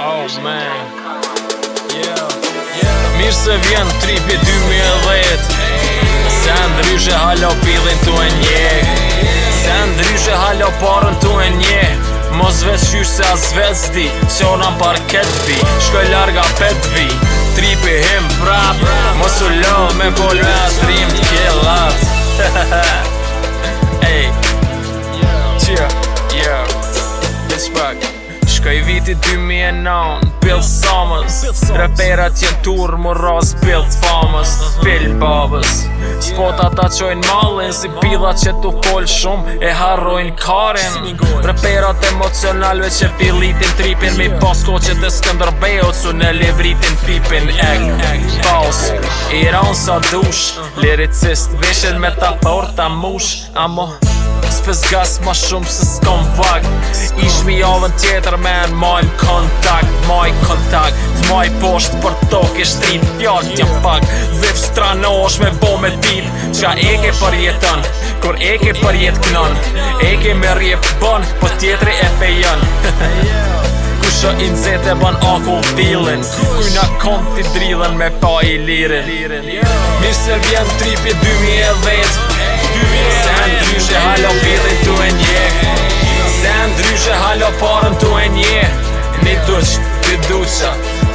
Oh man Mirë se vjen tripi 2010 Se ndryshe halo pilin tu e nje Se ndryshe halo parën tu e nje Mos vesh shysh se as vesh di Qona par ket vi Shkoj larga pet vi Tripi him prap Mos u lo me bolu po e atrim t'kjellat Hehehe Shkoj viti 2009, Bill Somers Reperat jenë tur, më ras Bill Thomas Bill Bobbers Spot qojnë malin, si pilat që tu fol shumë E harrojnë karin Reperat emocionalve që pilitin tripin Mi posko që të skëndërbejo, cu në levritin pipin Egg, egg, boss Iran sa dush, liricist Vishet me ta porta mush, amo pes gas ma shumë se s'kom pak Ish mi javën tjetër me në majm kontakt Maj kontakt, maj posht për tok e shtrit Fjall t'ja pak, vif strano është me bo me dit Qa eke për jetën, kur eke për jet knën Eke me rjef bën, po tjetëri e fejën Kusha i nëzete e bën ako dilin Kujna kont t'i drilën me pa i lirin Mirë se vjen tripje 2010 Se ndrysh e halopilin t'u e një Se ndrysh e haloporin t'u e një Nëjtë dush, nëjtë dusha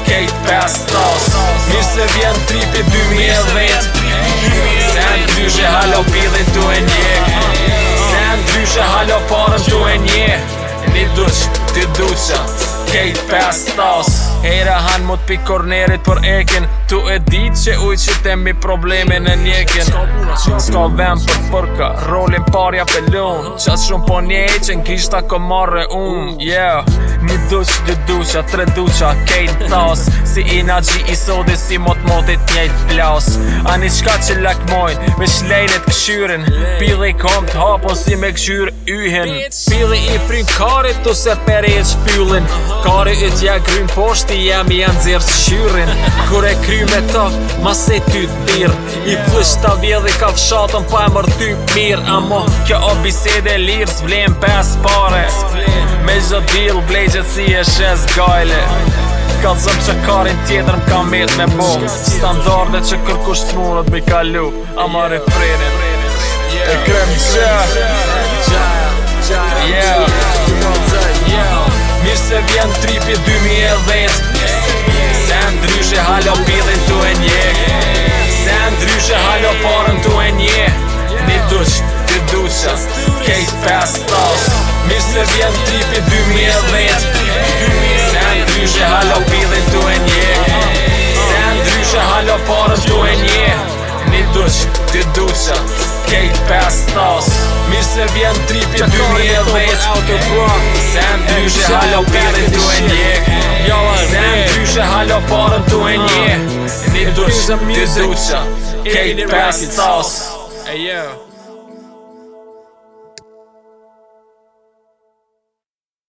Kejtë përstas Mjësë vjen, tri për dy mjërë vitë Se ndrysh e halopilin t'u e një Se ndrysh e haloporin t'u e një Nëjtë dush, nëjtë dusha kejt pes tas Hejre han mot t'pi kornerit për ekin Tu e dit që ujt që temi probleme në njekin Ska vend për përka, rolin parja për lun Qas shumë po një e që ko marre un yeah. Një duq, dy duqa, tre duqa, kejt tas Si ina gji i sodi, si mot motit njejt plas Ani qka që lakmojn, me shlejnit këshyrin Pili kom t'hapo si me këshyr yhin Pili i frim karit, tu se pereq Kari e tja grym poshti jam i janë dzirë shyrin Kure kry me të, ma se ty të I plësht ta vjedhi ka fshatën pa e mërë ty pyrë A kjo o bisede lirë vlem pes pare Me gjë dhirë si e shes gajle Ka të zëmë që karin tjetër më ka met me bo Standarde që kërkush t'munët m'i me ka lu A ma refrenin E krem qërë Qërë se vjen tripi 2010 yeah. Se ndryshe halo pilin tu e Se ndryshe halo parën tu e nje Ni duq, ti duqa, kejt pes se vjen tripi 2010 Se ndryshe halo pilin tu e stas Mirë se vjen tripi Qa kërë një dhe Qa kërë një dhe Se em dyshe halo pere të e njek Se em dyshe halo parën të Një dush të duqa Kejt pes stas Ejo